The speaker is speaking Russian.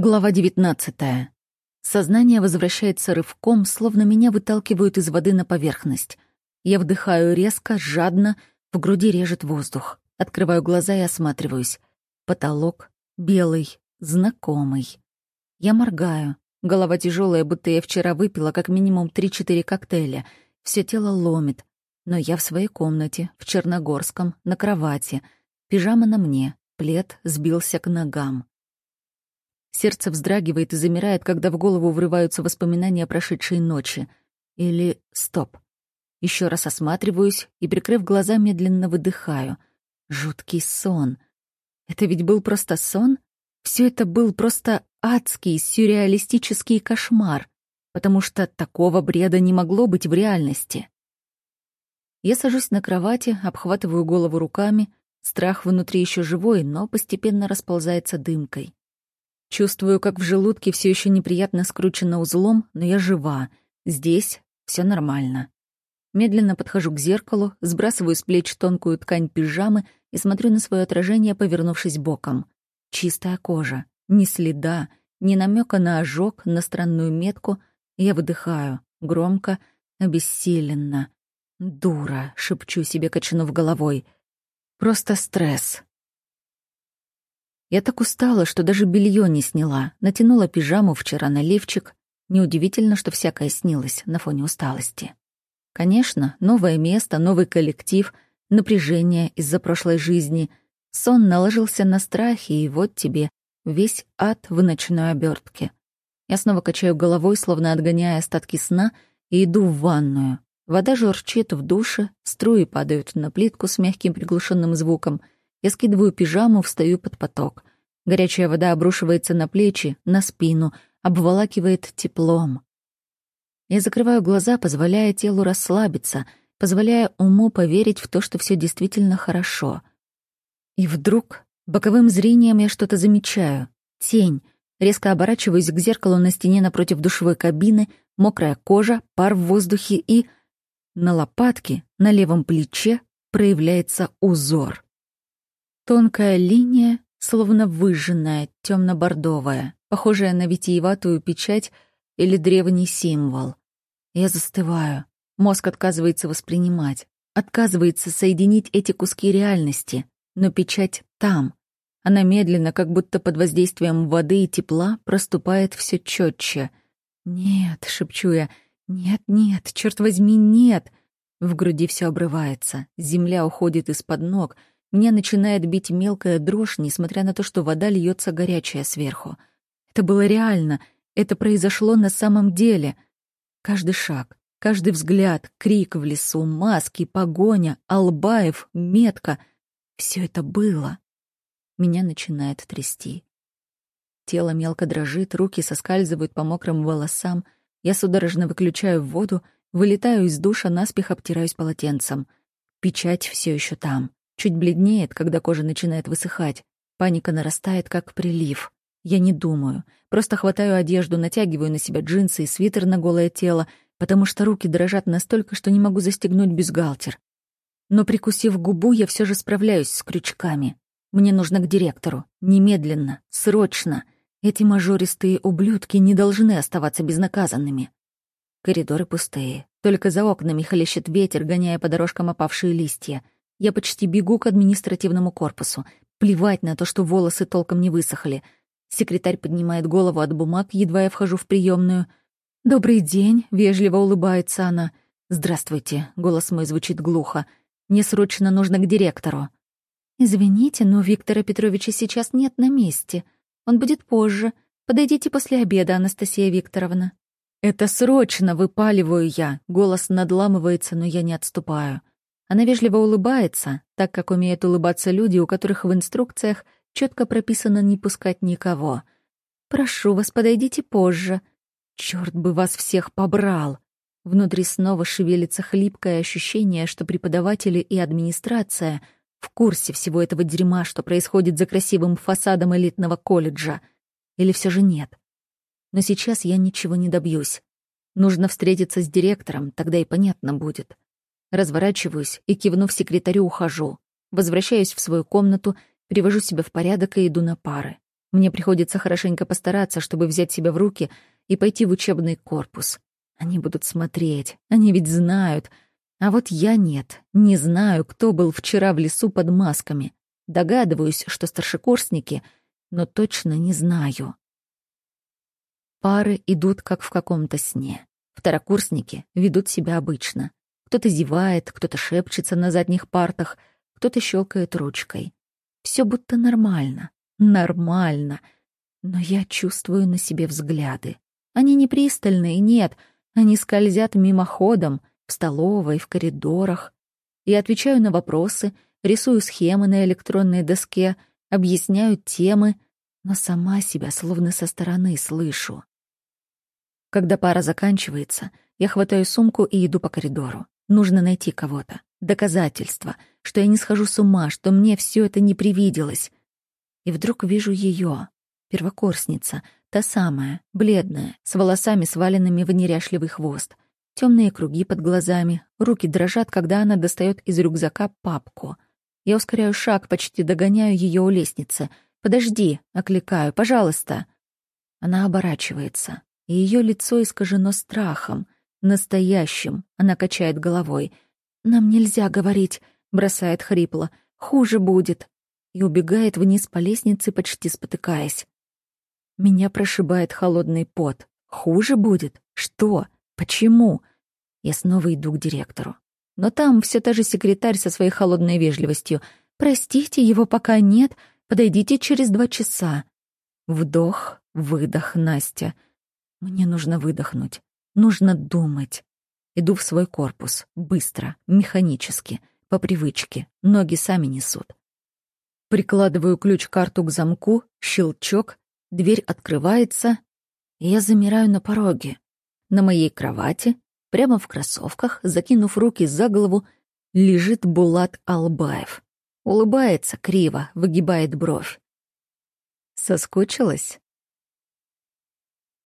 Глава 19. Сознание возвращается рывком, словно меня выталкивают из воды на поверхность. Я вдыхаю резко, жадно, в груди режет воздух. Открываю глаза и осматриваюсь. Потолок белый, знакомый. Я моргаю. Голова тяжелая, будто я вчера выпила как минимум 3-4 коктейля. Все тело ломит. Но я в своей комнате, в Черногорском, на кровати. Пижама на мне, плед сбился к ногам. Сердце вздрагивает и замирает, когда в голову врываются воспоминания о прошедшей ночи. Или стоп. Еще раз осматриваюсь и, прикрыв глаза, медленно выдыхаю. Жуткий сон. Это ведь был просто сон? Все это был просто адский, сюрреалистический кошмар, потому что такого бреда не могло быть в реальности. Я сажусь на кровати, обхватываю голову руками. Страх внутри еще живой, но постепенно расползается дымкой. Чувствую, как в желудке все еще неприятно скручено узлом, но я жива. Здесь все нормально. Медленно подхожу к зеркалу, сбрасываю с плеч тонкую ткань пижамы и смотрю на свое отражение, повернувшись боком. Чистая кожа, ни следа, ни намека на ожог, на странную метку. Я выдыхаю, громко, обессиленно. «Дура», — шепчу себе, качнув головой. «Просто стресс». Я так устала, что даже белье не сняла. Натянула пижаму вчера на лифчик. Неудивительно, что всякое снилось на фоне усталости. Конечно, новое место, новый коллектив, напряжение из-за прошлой жизни. Сон наложился на страхи, и вот тебе весь ад в ночной обертке. Я снова качаю головой, словно отгоняя остатки сна, и иду в ванную. Вода журчит в душе, струи падают на плитку с мягким приглушенным звуком — я скидываю пижаму, встаю под поток. Горячая вода обрушивается на плечи, на спину, обволакивает теплом. Я закрываю глаза, позволяя телу расслабиться, позволяя уму поверить в то, что все действительно хорошо. И вдруг боковым зрением я что-то замечаю. Тень. Резко оборачиваюсь к зеркалу на стене напротив душевой кабины, мокрая кожа, пар в воздухе и... На лопатке, на левом плече проявляется узор. Тонкая линия, словно выжженная, темно-бордовая, похожая на витиеватую печать или древний символ. Я застываю. Мозг отказывается воспринимать, отказывается соединить эти куски реальности, но печать там. Она медленно, как будто под воздействием воды и тепла, проступает все четче. «Нет», — шепчу я, — «нет, нет, черт возьми, нет!» В груди все обрывается, земля уходит из-под ног — мне начинает бить мелкая дрожь, несмотря на то, что вода льется горячая сверху. Это было реально, это произошло на самом деле. Каждый шаг, каждый взгляд, крик в лесу, маски, погоня, Албаев, метка — все это было. Меня начинает трясти. Тело мелко дрожит, руки соскальзывают по мокрым волосам. Я судорожно выключаю воду, вылетаю из душа, наспех обтираюсь полотенцем. Печать все еще там. Чуть бледнеет, когда кожа начинает высыхать. Паника нарастает, как прилив. Я не думаю. Просто хватаю одежду, натягиваю на себя джинсы и свитер на голое тело, потому что руки дрожат настолько, что не могу застегнуть бюстгальтер. Но, прикусив губу, я все же справляюсь с крючками. Мне нужно к директору. Немедленно. Срочно. Эти мажористые ублюдки не должны оставаться безнаказанными. Коридоры пустые. Только за окнами хлещет ветер, гоняя по дорожкам опавшие листья — я почти бегу к административному корпусу. Плевать на то, что волосы толком не высохли. Секретарь поднимает голову от бумаг, едва я вхожу в приемную. «Добрый день», — вежливо улыбается она. «Здравствуйте», — голос мой звучит глухо. «Мне срочно нужно к директору». «Извините, но Виктора Петровича сейчас нет на месте. Он будет позже. Подойдите после обеда, Анастасия Викторовна». «Это срочно!» — выпаливаю я. Голос надламывается, но я не отступаю. Она вежливо улыбается, так как умеют улыбаться люди, у которых в инструкциях четко прописано не пускать никого. «Прошу вас, подойдите позже». Черт бы вас всех побрал! Внутри снова шевелится хлипкое ощущение, что преподаватели и администрация в курсе всего этого дерьма, что происходит за красивым фасадом элитного колледжа. Или все же нет? Но сейчас я ничего не добьюсь. Нужно встретиться с директором, тогда и понятно будет. Разворачиваюсь и, кивнув секретарю, ухожу. Возвращаюсь в свою комнату, привожу себя в порядок и иду на пары. Мне приходится хорошенько постараться, чтобы взять себя в руки и пойти в учебный корпус. Они будут смотреть, они ведь знают. А вот я нет, не знаю, кто был вчера в лесу под масками. Догадываюсь, что старшекурсники, но точно не знаю. Пары идут как в каком-то сне. Второкурсники ведут себя обычно. Кто-то зевает, кто-то шепчется на задних партах, кто-то щелкает ручкой. Все будто нормально. Нормально. Но я чувствую на себе взгляды. Они не пристальные, нет. Они скользят мимоходом, в столовой, в коридорах. Я отвечаю на вопросы, рисую схемы на электронной доске, объясняю темы, но сама себя словно со стороны слышу. Когда пара заканчивается, я хватаю сумку и иду по коридору. Нужно найти кого-то. Доказательства, что я не схожу с ума, что мне все это не привиделось. И вдруг вижу ее, первокурсница, та самая, бледная, с волосами сваленными в неряшливый хвост. Темные круги под глазами, руки дрожат, когда она достает из рюкзака папку. Я ускоряю шаг, почти догоняю ее у лестницы. «Подожди!» — окликаю. «Пожалуйста!» Она оборачивается и ее лицо искажено страхом, настоящим. Она качает головой. «Нам нельзя говорить», — бросает хрипло. «Хуже будет». И убегает вниз по лестнице, почти спотыкаясь. Меня прошибает холодный пот. «Хуже будет? Что? Почему?» Я снова иду к директору. Но там все та же секретарь со своей холодной вежливостью. «Простите, его пока нет. Подойдите через два часа». Вдох, выдох, Настя — мне нужно выдохнуть. Нужно думать. Иду в свой корпус. Быстро, механически, по привычке. Ноги сами несут. Прикладываю ключ-карту к замку, щелчок, дверь открывается, и я замираю на пороге. На моей кровати, прямо в кроссовках, закинув руки за голову, лежит Булат Албаев. Улыбается криво, выгибает бровь. Соскучилась?